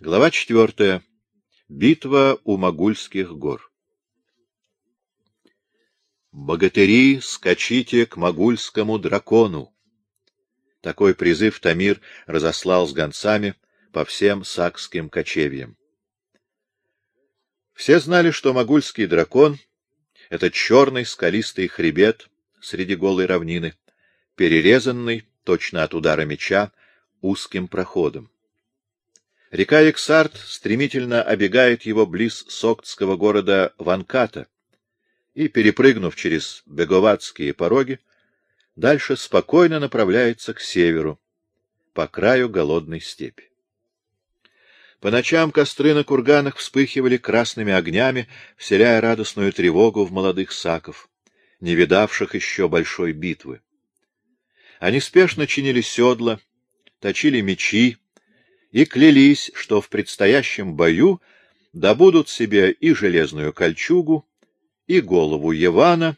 Глава четвертая. Битва у Могульских гор. «Богатыри, скачите к Могульскому дракону!» Такой призыв Тамир разослал с гонцами по всем сакским кочевьям. Все знали, что Могульский дракон — это черный скалистый хребет среди голой равнины, перерезанный, точно от удара меча, узким проходом. Река Ексарт стремительно обегает его близ соктского города Ванката и, перепрыгнув через беговатские пороги, дальше спокойно направляется к северу, по краю голодной степи. По ночам костры на курганах вспыхивали красными огнями, вселяя радостную тревогу в молодых саков, не видавших еще большой битвы. Они спешно чинили седла, точили мечи, и клялись, что в предстоящем бою добудут себе и железную кольчугу, и голову Евана,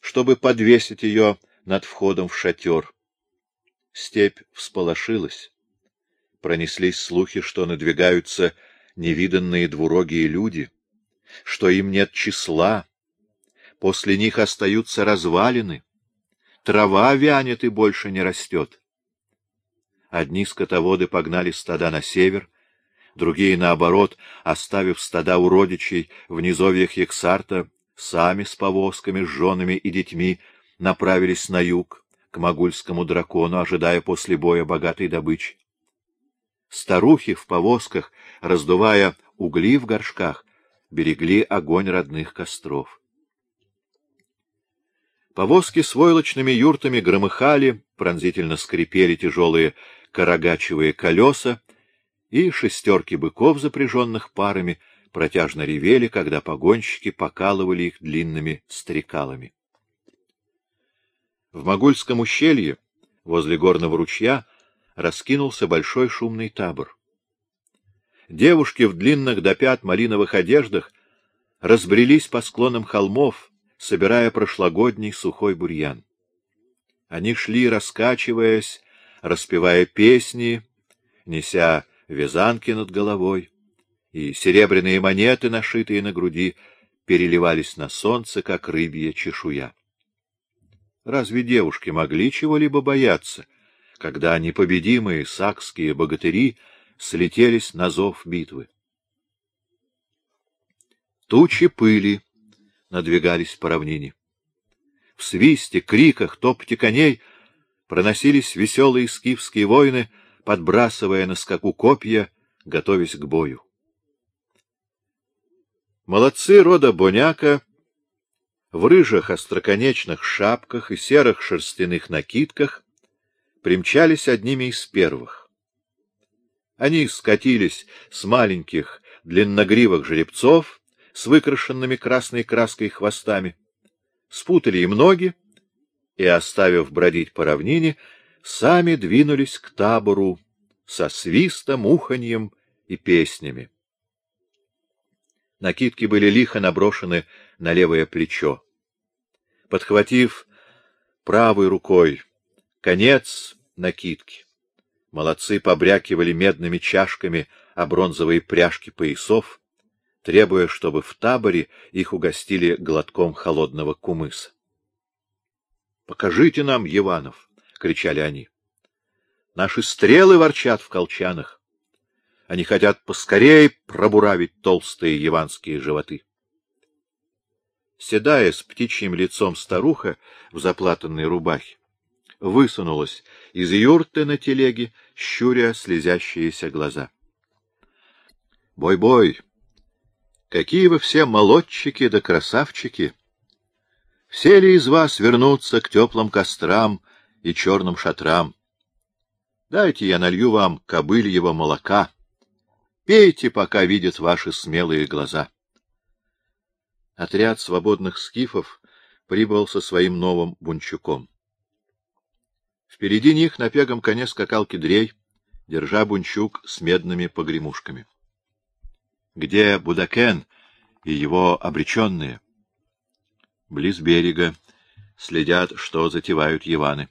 чтобы подвесить ее над входом в шатер. Степь всполошилась. Пронеслись слухи, что надвигаются невиданные двурогие люди, что им нет числа, после них остаются развалины, трава вянет и больше не растет. Одни скотоводы погнали стада на север, другие, наоборот, оставив стада у родичей в низовьях Ексарта, сами с повозками, с женами и детьми направились на юг, к могульскому дракону, ожидая после боя богатой добычи. Старухи в повозках, раздувая угли в горшках, берегли огонь родных костров. Повозки с войлочными юртами громыхали, пронзительно скрипели тяжелые карагачевые колеса, и шестерки быков, запряженных парами, протяжно ревели, когда погонщики покалывали их длинными стрекалами. В Могульском ущелье, возле горного ручья, раскинулся большой шумный табор. Девушки в длинных до пят малиновых одеждах разбрелись по склонам холмов, собирая прошлогодний сухой бурьян. Они шли, раскачиваясь, распевая песни, неся вязанки над головой, и серебряные монеты, нашитые на груди, переливались на солнце, как рыбья чешуя. Разве девушки могли чего-либо бояться, когда непобедимые сакские богатыри слетелись на зов битвы? Тучи пыли надвигались по равнине. В свисте, криках, топоте коней — проносились веселые скифские воины, подбрасывая на скаку копья, готовясь к бою. Молодцы рода Боняка в рыжих остроконечных шапках и серых шерстяных накидках примчались одними из первых. Они скатились с маленьких длинногривых жеребцов с выкрашенными красной краской хвостами, спутали им ноги и, оставив бродить по равнине, сами двинулись к табору со свистом, уханьем и песнями. Накидки были лихо наброшены на левое плечо. Подхватив правой рукой конец накидки, молодцы побрякивали медными чашками о бронзовые пряжки поясов, требуя, чтобы в таборе их угостили глотком холодного кумыса. — Покажите нам, Иванов! — кричали они. — Наши стрелы ворчат в колчанах. Они хотят поскорее пробуравить толстые яванские животы. Седая с птичьим лицом старуха в заплатанной рубахе, высунулась из юрты на телеге, щуря слезящиеся глаза. «Бой-бой! Какие вы все молодчики да красавчики!» Все ли из вас вернутся к теплым кострам и черным шатрам? Дайте я налью вам кобыльего молока. Пейте, пока видят ваши смелые глаза. Отряд свободных скифов прибыл со своим новым бунчуком. Впереди них на пегом коне скакал кедрей, держа бунчук с медными погремушками. Где Будакен и его обреченные? Близ берега, следят, что затевают Иваны.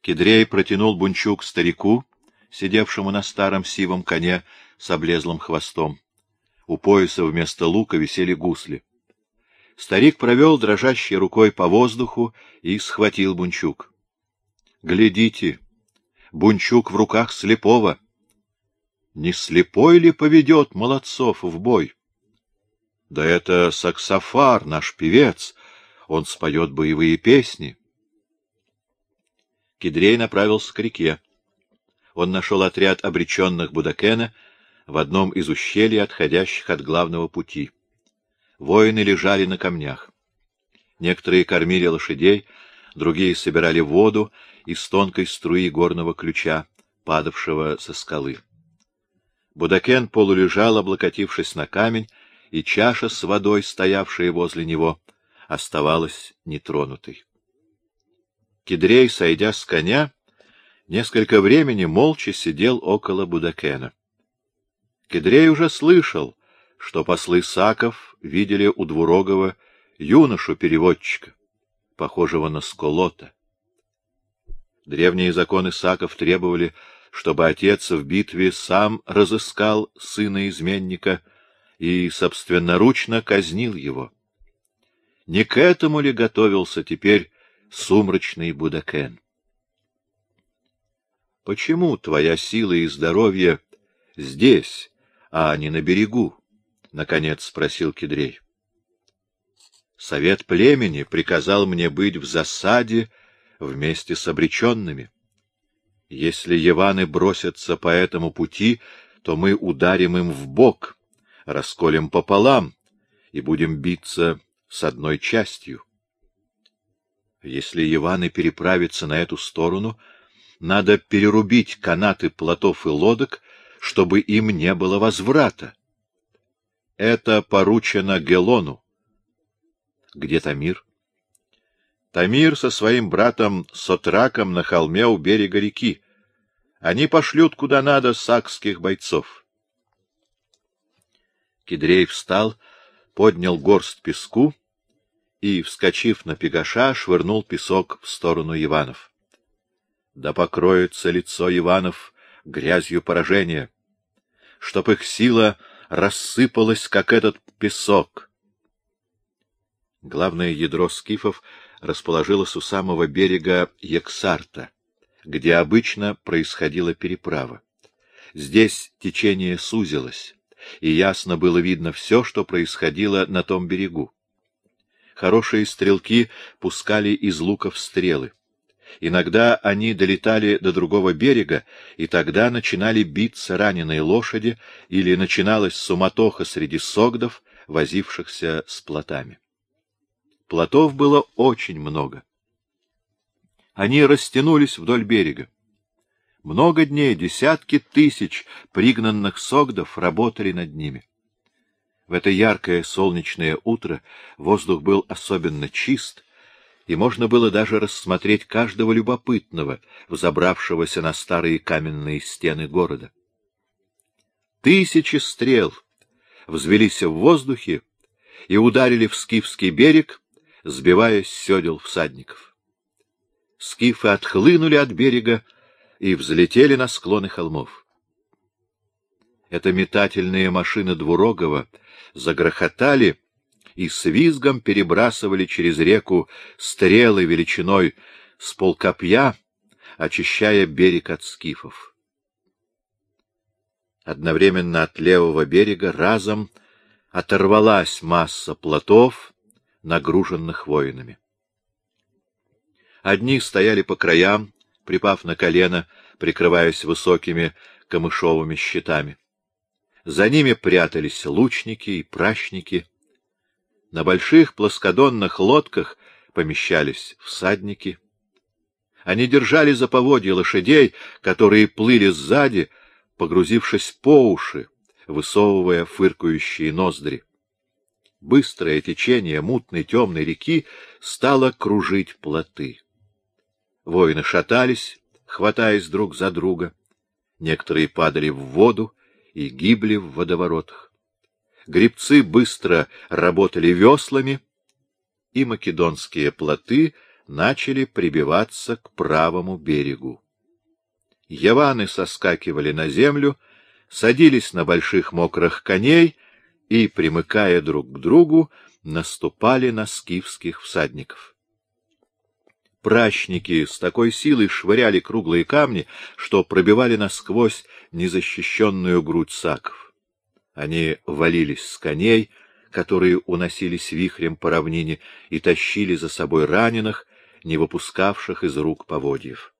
Кедрей протянул бунчук старику, сидевшему на старом сивом коне с облезлым хвостом. У пояса вместо лука висели гусли. Старик провел дрожащей рукой по воздуху и схватил бунчук. — Глядите! Бунчук в руках слепого! Не слепой ли поведет молодцов в бой? Да это саксофар, наш певец, он споет боевые песни. Кедрей направился к реке. Он нашел отряд обреченных Будакена в одном из ущелий, отходящих от главного пути. Воины лежали на камнях. Некоторые кормили лошадей, другие собирали воду из тонкой струи горного ключа, падавшего со скалы. Будакен полулежал, облокотившись на камень, и чаша с водой, стоявшая возле него, оставалась нетронутой. Кедрей, сойдя с коня, несколько времени молча сидел около Будакена. Кедрей уже слышал, что послы Саков видели у Двурогова юношу-переводчика, похожего на Сколота. Древние законы Саков требовали, чтобы отец в битве сам разыскал сына-изменника и собственноручно казнил его. Не к этому ли готовился теперь сумрачный Будакен? Почему твоя сила и здоровье здесь, а не на берегу? — наконец спросил Кедрей. Совет племени приказал мне быть в засаде вместе с обреченными. Если Еваны бросятся по этому пути, то мы ударим им в бок, расколем пополам и будем биться с одной частью. Если Еваны переправятся на эту сторону, надо перерубить канаты плотов и лодок, чтобы им не было возврата. Это поручено Гелону. Где Тамир? Тамир со своим братом Сотраком на холме у берега реки. Они пошлют куда надо сакских бойцов. Кедрей встал, поднял горсть песку и, вскочив на пегаша, швырнул песок в сторону Иванов. Да покроется лицо Иванов грязью поражения, чтоб их сила рассыпалась, как этот песок. Главное ядро скифов расположилось у самого берега Ексарта, где обычно происходила переправа. Здесь течение сузилось, и ясно было видно все, что происходило на том берегу. Хорошие стрелки пускали из луков стрелы. Иногда они долетали до другого берега, и тогда начинали биться раненые лошади, или начиналась суматоха среди согдов, возившихся с плотами. Плотов было очень много. Они растянулись вдоль берега. Много дней, десятки тысяч пригнанных согдов работали над ними. В это яркое солнечное утро воздух был особенно чист, и можно было даже рассмотреть каждого любопытного, взобравшегося на старые каменные стены города. Тысячи стрел взвелись в воздухе и ударили в скифский берег, сбивая с седел всадников. Скифы отхлынули от берега и взлетели на склоны холмов. Это метательные машины Двурогова загрохотали и с визгом перебрасывали через реку стрелы величиной с полкопья, очищая берег от скифов. Одновременно от левого берега разом оторвалась масса плотов, нагруженных воинами. Одни стояли по краям, припав на колено, прикрываясь высокими камышовыми щитами. За ними прятались лучники и пращники. На больших плоскодонных лодках помещались всадники. Они держали за поводья лошадей, которые плыли сзади, погрузившись по уши, высовывая фыркающие ноздри. Быстрое течение мутной темной реки стало кружить плоты. Воины шатались, хватаясь друг за друга. Некоторые падали в воду, и гибли в водоворотах. Грибцы быстро работали веслами, и македонские плоты начали прибиваться к правому берегу. Яваны соскакивали на землю, садились на больших мокрых коней и, примыкая друг к другу, наступали на скифских всадников. Прачники с такой силой швыряли круглые камни, что пробивали насквозь незащищенную грудь саков. Они валились с коней, которые уносились вихрем по равнине, и тащили за собой раненых, не выпускавших из рук поводьев.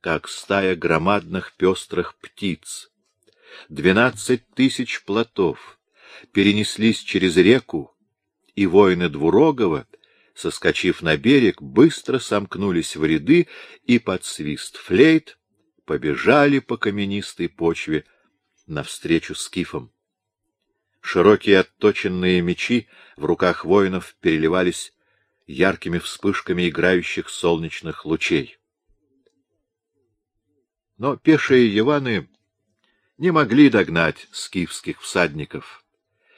Как стая громадных пестрых птиц, двенадцать тысяч плотов перенеслись через реку, и воины Двурогова, соскочив на берег, быстро сомкнулись в ряды и под свист флейт побежали по каменистой почве навстречу скифам. Широкие отточенные мечи в руках воинов переливались яркими вспышками играющих солнечных лучей. Но пешие Яваны не могли догнать скифских всадников,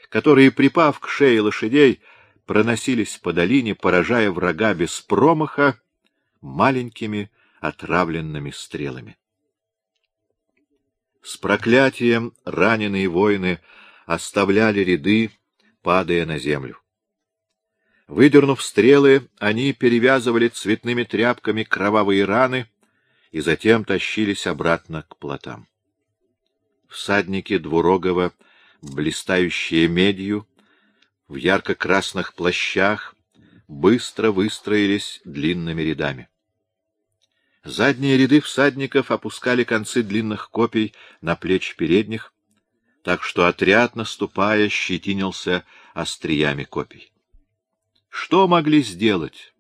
которые, припав к шее лошадей, проносились по долине, поражая врага без промаха маленькими отравленными стрелами. С проклятием раненые воины оставляли ряды, падая на землю. Выдернув стрелы, они перевязывали цветными тряпками кровавые раны и затем тащились обратно к плотам. Всадники Двурогова, блистающие медью, в ярко-красных плащах, быстро выстроились длинными рядами. Задние ряды всадников опускали концы длинных копий на плечи передних, так что отряд, наступая, щетинился остриями копий. Что могли сделать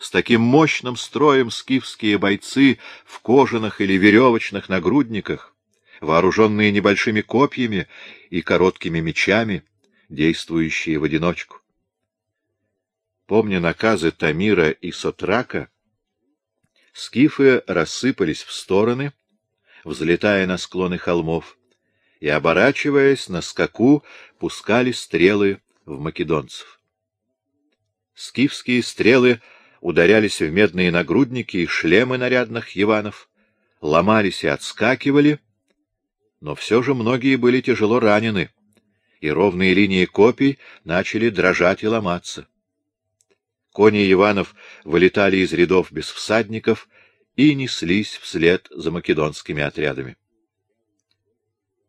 с таким мощным строем скифские бойцы в кожаных или веревочных нагрудниках, вооруженные небольшими копьями и короткими мечами, действующие в одиночку? Помня наказы Тамира и Сотрака, скифы рассыпались в стороны, взлетая на склоны холмов, и, оборачиваясь на скаку, пускали стрелы в македонцев. Скифские стрелы ударялись в медные нагрудники и шлемы нарядных яванов, ломались и отскакивали, но все же многие были тяжело ранены, и ровные линии копий начали дрожать и ломаться. Кони Иванов вылетали из рядов без всадников и неслись вслед за македонскими отрядами.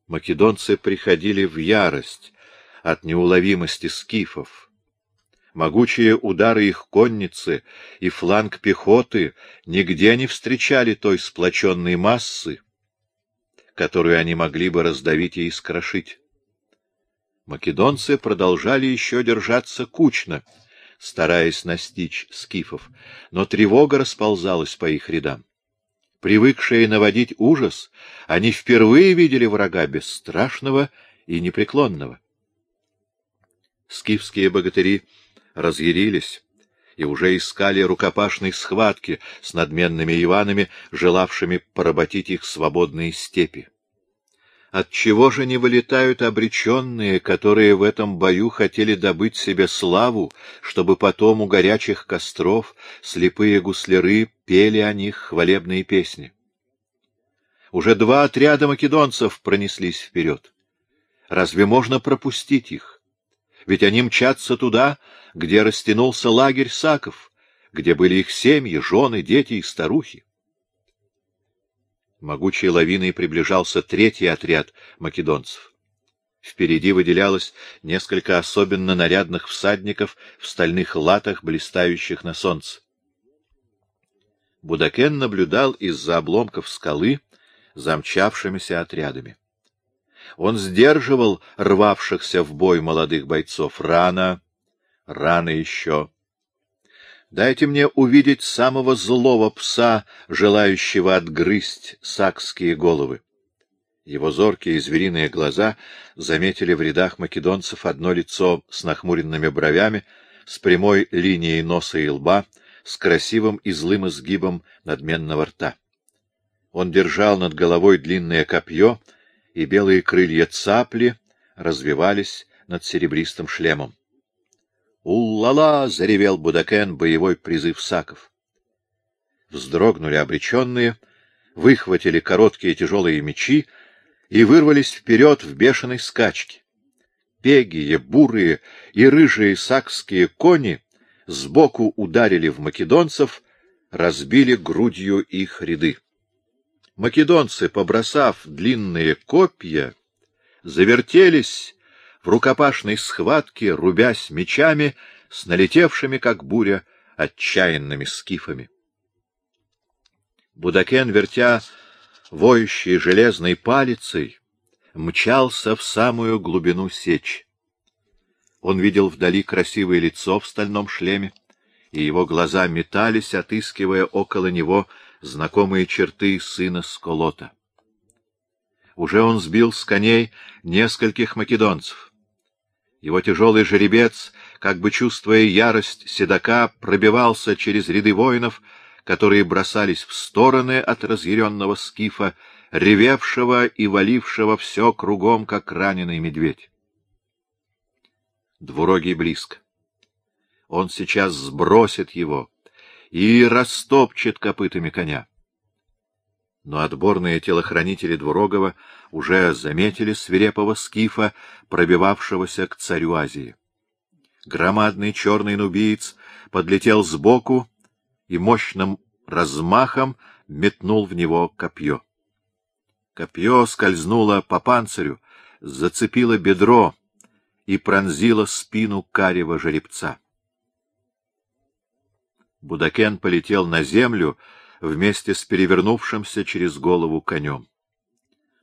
Македонцы приходили в ярость от неуловимости скифов. Могучие удары их конницы и фланг пехоты нигде не встречали той сплоченной массы, которую они могли бы раздавить и искрошить. Македонцы продолжали еще держаться кучно — стараясь настичь скифов, но тревога расползалась по их рядам. Привыкшие наводить ужас, они впервые видели врага бесстрашного и непреклонного. Скифские богатыри разъярились и уже искали рукопашной схватки с надменными Иванами, желавшими поработить их свободные степи. Отчего же не вылетают обреченные, которые в этом бою хотели добыть себе славу, чтобы потом у горячих костров слепые гусляры пели о них хвалебные песни? Уже два отряда македонцев пронеслись вперед. Разве можно пропустить их? Ведь они мчатся туда, где растянулся лагерь саков, где были их семьи, жены, дети и старухи. Могучей лавиной приближался третий отряд македонцев. Впереди выделялось несколько особенно нарядных всадников в стальных латах, блистающих на солнце. Будакен наблюдал из-за обломков скалы замчавшимися отрядами. Он сдерживал рвавшихся в бой молодых бойцов. Рано, рано еще. Дайте мне увидеть самого злого пса, желающего отгрызть сакские головы. Его зоркие звериные глаза заметили в рядах македонцев одно лицо с нахмуренными бровями, с прямой линией носа и лба, с красивым и злым изгибом надменного рта. Он держал над головой длинное копье, и белые крылья цапли развивались над серебристым шлемом. «Улла-ла!» — заревел Будакен боевой призыв саков. Вздрогнули обреченные, выхватили короткие тяжелые мечи и вырвались вперед в бешеной скачке. Пегие, бурые и рыжие сакские кони сбоку ударили в македонцев, разбили грудью их ряды. Македонцы, побросав длинные копья, завертелись в рукопашной схватке, рубясь мечами с налетевшими, как буря, отчаянными скифами. Будакен, вертя воющей железной палицей, мчался в самую глубину сечь. Он видел вдали красивое лицо в стальном шлеме, и его глаза метались, отыскивая около него знакомые черты сына Сколота. Уже он сбил с коней нескольких македонцев. Его тяжелый жеребец, как бы чувствуя ярость седока, пробивался через ряды воинов, которые бросались в стороны от разъяренного скифа, ревевшего и валившего все кругом, как раненый медведь. Двурогий близко. Он сейчас сбросит его и растопчет копытами коня. Но отборные телохранители Двурогова уже заметили свирепого скифа, пробивавшегося к царю Азии. Громадный черный нубиец подлетел сбоку и мощным размахом метнул в него копье. Копье скользнуло по панцирю, зацепило бедро и пронзило спину карего жеребца. Будакен полетел на землю вместе с перевернувшимся через голову конем.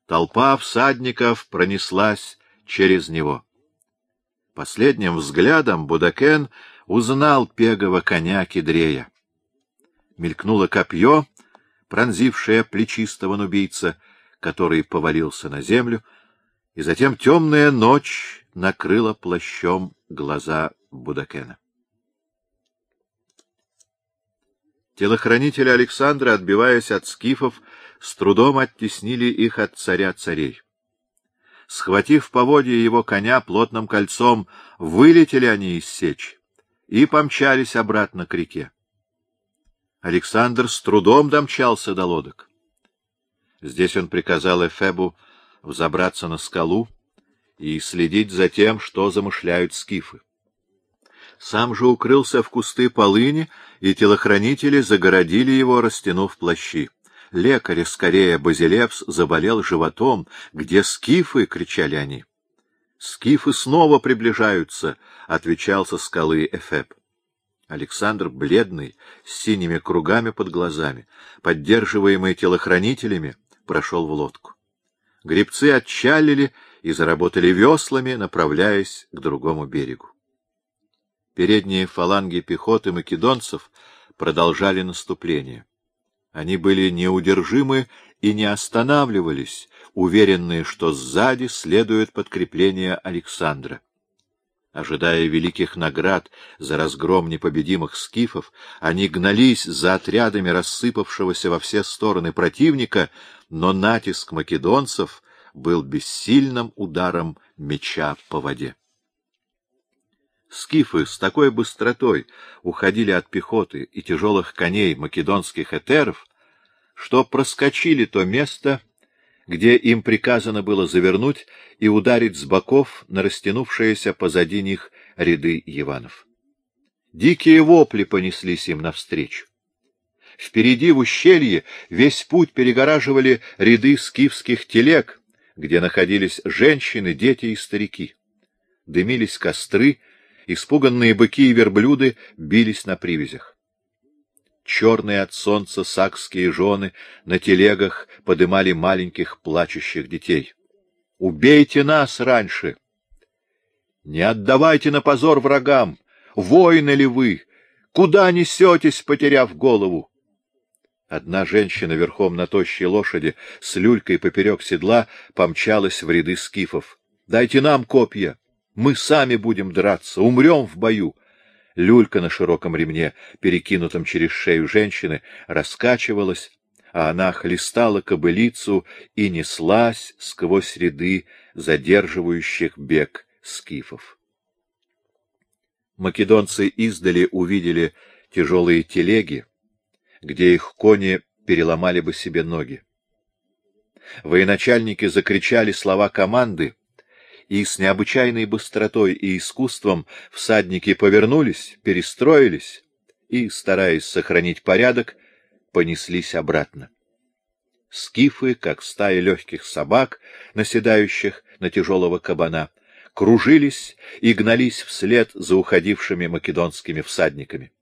Толпа всадников пронеслась через него. Последним взглядом Будакен узнал пегого коня Кедрея. Мелькнуло копье, пронзившее плечистого нубийца, который повалился на землю, и затем темная ночь накрыла плащом глаза Будакена. Телохранители Александра, отбиваясь от скифов, с трудом оттеснили их от царя царей. Схватив поводья его коня плотным кольцом, вылетели они из сечи и помчались обратно к реке. Александр с трудом домчался до лодок. Здесь он приказал Эфебу взобраться на скалу и следить за тем, что замышляют скифы сам же укрылся в кусты полыни, и телохранители загородили его, растянув плащи. Лекарь, скорее, Базилевс, заболел животом. «Где скифы?» — кричали они. «Скифы снова приближаются», — отвечал со скалы Эфеб. Александр, бледный, с синими кругами под глазами, поддерживаемый телохранителями, прошел в лодку. Гребцы отчалили и заработали веслами, направляясь к другому берегу. Передние фаланги пехоты македонцев продолжали наступление. Они были неудержимы и не останавливались, уверенные, что сзади следует подкрепление Александра. Ожидая великих наград за разгром непобедимых скифов, они гнались за отрядами рассыпавшегося во все стороны противника, но натиск македонцев был бессильным ударом меча по воде. Скифы с такой быстротой уходили от пехоты и тяжелых коней македонских этеров, что проскочили то место, где им приказано было завернуть и ударить с боков на растянувшиеся позади них ряды Иванов. Дикие вопли понеслись им навстречу. Впереди в ущелье весь путь перегораживали ряды скифских телег, где находились женщины, дети и старики. Дымились костры, Испуганные быки и верблюды бились на привязях. Черные от солнца сакские жены на телегах подымали маленьких плачущих детей. «Убейте нас раньше!» «Не отдавайте на позор врагам! Воины ли вы? Куда несетесь, потеряв голову?» Одна женщина верхом на тощей лошади с люлькой поперек седла помчалась в ряды скифов. «Дайте нам копья!» Мы сами будем драться, умрем в бою. Люлька на широком ремне, перекинутом через шею женщины, раскачивалась, а она хлестала кобылицу и неслась сквозь ряды задерживающих бег скифов. Македонцы издали увидели тяжелые телеги, где их кони переломали бы себе ноги. Военачальники закричали слова команды, и с необычайной быстротой и искусством всадники повернулись, перестроились и, стараясь сохранить порядок, понеслись обратно. Скифы, как стаи легких собак, наседающих на тяжелого кабана, кружились и гнались вслед за уходившими македонскими всадниками.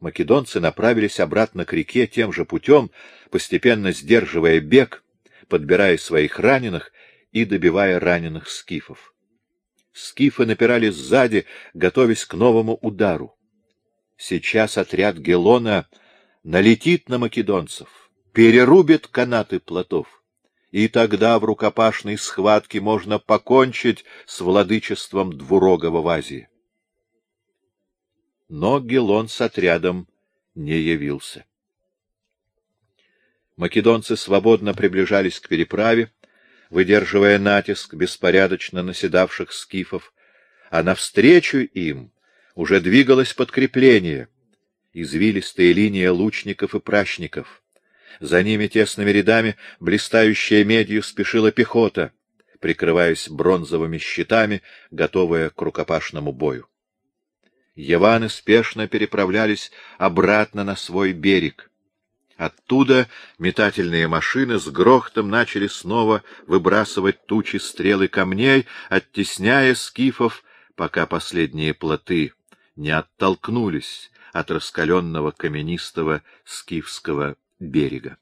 Македонцы направились обратно к реке тем же путем, постепенно сдерживая бег, подбирая своих раненых и добивая раненых скифов. Скифы напирали сзади, готовясь к новому удару. Сейчас отряд Гелона налетит на македонцев, перерубит канаты плотов и тогда в рукопашной схватке можно покончить с владычеством двурогого в Азии. Но Гелон с отрядом не явился. Македонцы свободно приближались к переправе, выдерживая натиск беспорядочно наседавших скифов, а навстречу им уже двигалось подкрепление, извилистая линия лучников и пращников — за ними тесными рядами, блистающая медью, спешила пехота, прикрываясь бронзовыми щитами, готовая к рукопашному бою. Яваны спешно переправлялись обратно на свой берег. Оттуда метательные машины с грохотом начали снова выбрасывать тучи стрелы камней, оттесняя скифов, пока последние плоты не оттолкнулись от раскаленного каменистого скифского берега.